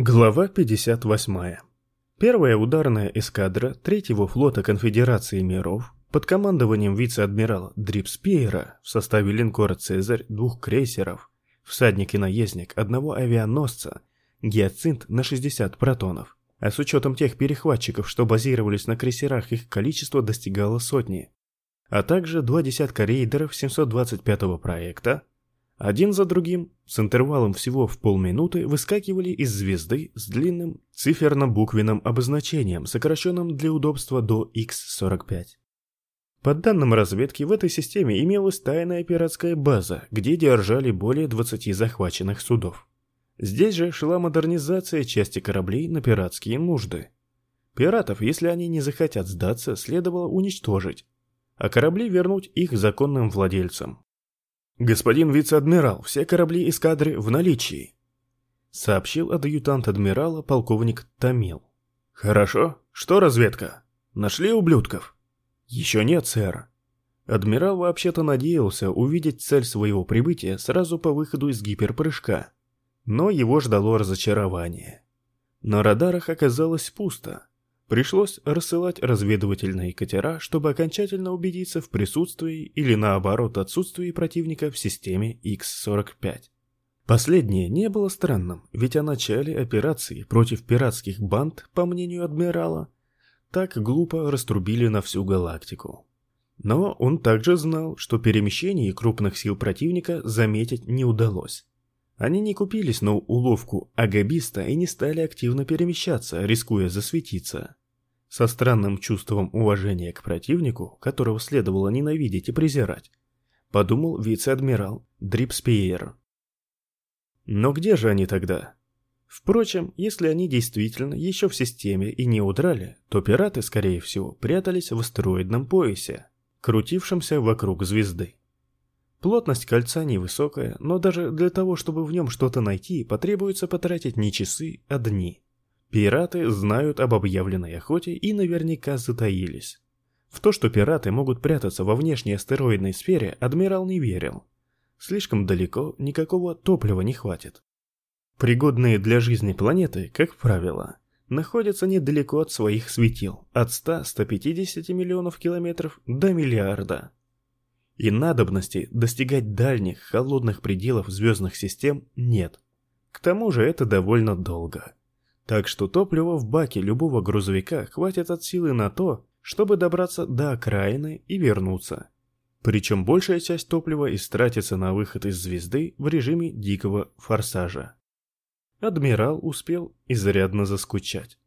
Глава 58. Первая ударная эскадра Третьего флота Конфедерации миров под командованием вице-адмирала Дрипспиера в составе линкора «Цезарь» двух крейсеров, всадник и наездник одного авианосца, гиацинт на 60 протонов, а с учетом тех перехватчиков, что базировались на крейсерах, их количество достигало сотни, а также два десятка рейдеров 725-го проекта, один за другим, с интервалом всего в полминуты, выскакивали из звезды с длинным циферно-буквенным обозначением, сокращенным для удобства до X45. По данным разведки, в этой системе имелась тайная пиратская база, где держали более 20 захваченных судов. Здесь же шла модернизация части кораблей на пиратские нужды. Пиратов, если они не захотят сдаться, следовало уничтожить, а корабли вернуть их законным владельцам. «Господин вице-адмирал, все корабли эскадры в наличии», — сообщил адъютант адмирала полковник Томил. «Хорошо. Что разведка? Нашли ублюдков?» «Еще нет, сэр». Адмирал вообще-то надеялся увидеть цель своего прибытия сразу по выходу из гиперпрыжка, но его ждало разочарование. На радарах оказалось пусто. Пришлось рассылать разведывательные катера, чтобы окончательно убедиться в присутствии или наоборот отсутствии противника в системе X-45. Последнее не было странным, ведь о начале операции против пиратских банд, по мнению адмирала, так глупо раструбили на всю галактику. Но он также знал, что перемещение крупных сил противника заметить не удалось. Они не купились на уловку агабиста и не стали активно перемещаться, рискуя засветиться. Со странным чувством уважения к противнику, которого следовало ненавидеть и презирать, подумал вице-адмирал Дрипспиер. Но где же они тогда? Впрочем, если они действительно еще в системе и не удрали, то пираты, скорее всего, прятались в астероидном поясе, крутившемся вокруг звезды. Плотность кольца невысокая, но даже для того, чтобы в нем что-то найти, потребуется потратить не часы, а дни. Пираты знают об объявленной охоте и наверняка затаились. В то, что пираты могут прятаться во внешней астероидной сфере, адмирал не верил. Слишком далеко никакого топлива не хватит. Пригодные для жизни планеты, как правило, находятся недалеко от своих светил, от 100-150 миллионов километров до миллиарда и надобности достигать дальних холодных пределов звездных систем нет. К тому же это довольно долго. Так что топлива в баке любого грузовика хватит от силы на то, чтобы добраться до окраины и вернуться. Причем большая часть топлива истратится на выход из звезды в режиме дикого форсажа. Адмирал успел изрядно заскучать.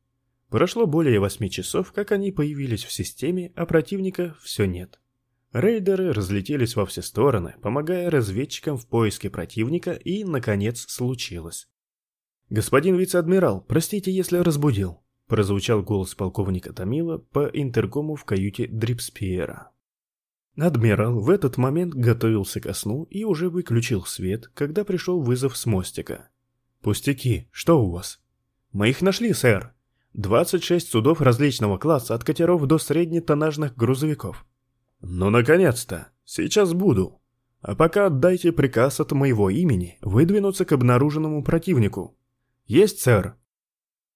Прошло более восьми часов, как они появились в системе, а противника все нет. Рейдеры разлетелись во все стороны, помогая разведчикам в поиске противника, и, наконец, случилось. «Господин вице-адмирал, простите, если разбудил», — прозвучал голос полковника Томила по интеркому в каюте Дрипспиера. Адмирал в этот момент готовился ко сну и уже выключил свет, когда пришел вызов с мостика. «Пустяки, что у вас?» «Мы их нашли, сэр. 26 судов различного класса от катеров до среднетоннажных грузовиков. «Ну, наконец-то! Сейчас буду. А пока отдайте приказ от моего имени выдвинуться к обнаруженному противнику. Есть, сэр!»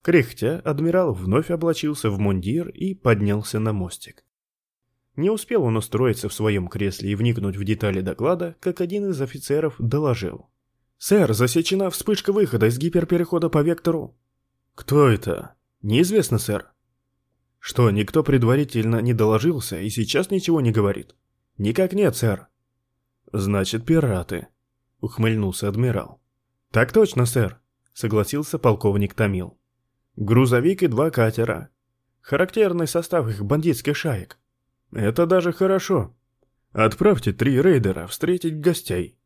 Кряхтя, адмирал вновь облачился в мундир и поднялся на мостик. Не успел он устроиться в своем кресле и вникнуть в детали доклада, как один из офицеров доложил. «Сэр, засечена вспышка выхода из гиперперехода по вектору». «Кто это?» «Неизвестно, сэр. Что, никто предварительно не доложился и сейчас ничего не говорит? Никак нет, сэр. Значит, пираты, ухмыльнулся адмирал. Так точно, сэр, согласился полковник Томил. Грузовик и два катера. Характерный состав их бандитских шаек. Это даже хорошо. Отправьте три рейдера встретить гостей.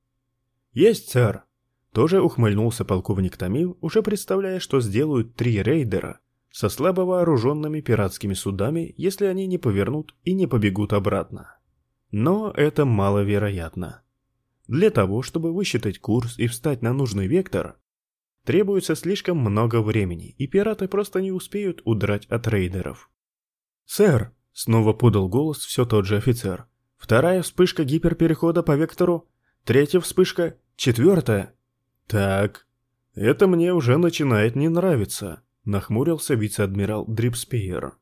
Есть, сэр. Тоже ухмыльнулся полковник Томил, уже представляя, что сделают три рейдера со слабо вооруженными пиратскими судами, если они не повернут и не побегут обратно. Но это маловероятно. Для того, чтобы высчитать курс и встать на нужный вектор, требуется слишком много времени, и пираты просто не успеют удрать от рейдеров. «Сэр!» — снова подал голос все тот же офицер. «Вторая вспышка гиперперехода по вектору, третья вспышка, четвертая». «Так, «Это мне уже начинает не нравиться», — нахмурился вице-адмирал Дрипспеер.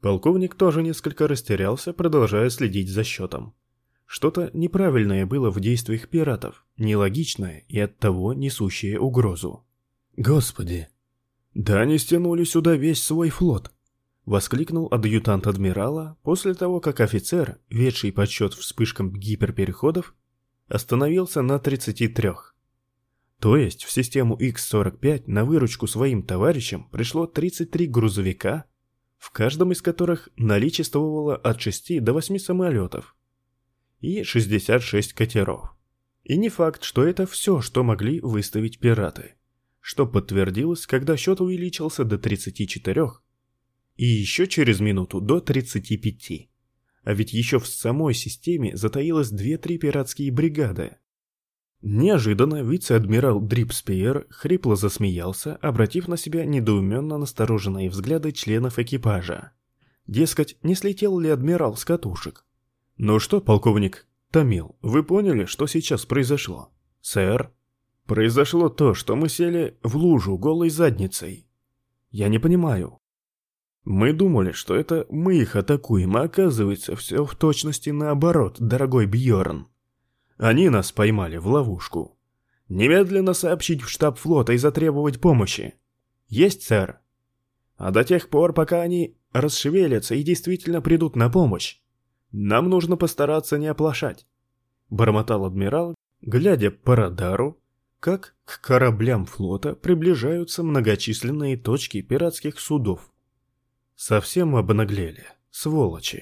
Полковник тоже несколько растерялся, продолжая следить за счетом. Что-то неправильное было в действиях пиратов, нелогичное и оттого несущее угрозу. «Господи!» «Да они стянули сюда весь свой флот!» — воскликнул адъютант адмирала после того, как офицер, ведший подсчет вспышкам гиперпереходов, остановился на 33. То есть в систему X-45 на выручку своим товарищам пришло 33 грузовика, в каждом из которых наличествовало от 6 до 8 самолетов и 66 катеров. И не факт, что это все, что могли выставить пираты, что подтвердилось, когда счет увеличился до 34 и еще через минуту до 35. А ведь еще в самой системе затаилось 2-3 пиратские бригады, Неожиданно вице-адмирал Дрипспиер хрипло засмеялся, обратив на себя недоуменно настороженные взгляды членов экипажа. Дескать, не слетел ли адмирал с катушек? «Ну что, полковник Томил, вы поняли, что сейчас произошло?» «Сэр?» «Произошло то, что мы сели в лужу голой задницей». «Я не понимаю». «Мы думали, что это мы их атакуем, а оказывается, все в точности наоборот, дорогой Бьорн. Они нас поймали в ловушку. Немедленно сообщить в штаб флота и затребовать помощи. Есть, сэр. А до тех пор, пока они расшевелятся и действительно придут на помощь, нам нужно постараться не оплошать. Бормотал адмирал, глядя по радару, как к кораблям флота приближаются многочисленные точки пиратских судов. Совсем обнаглели, сволочи.